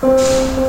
Música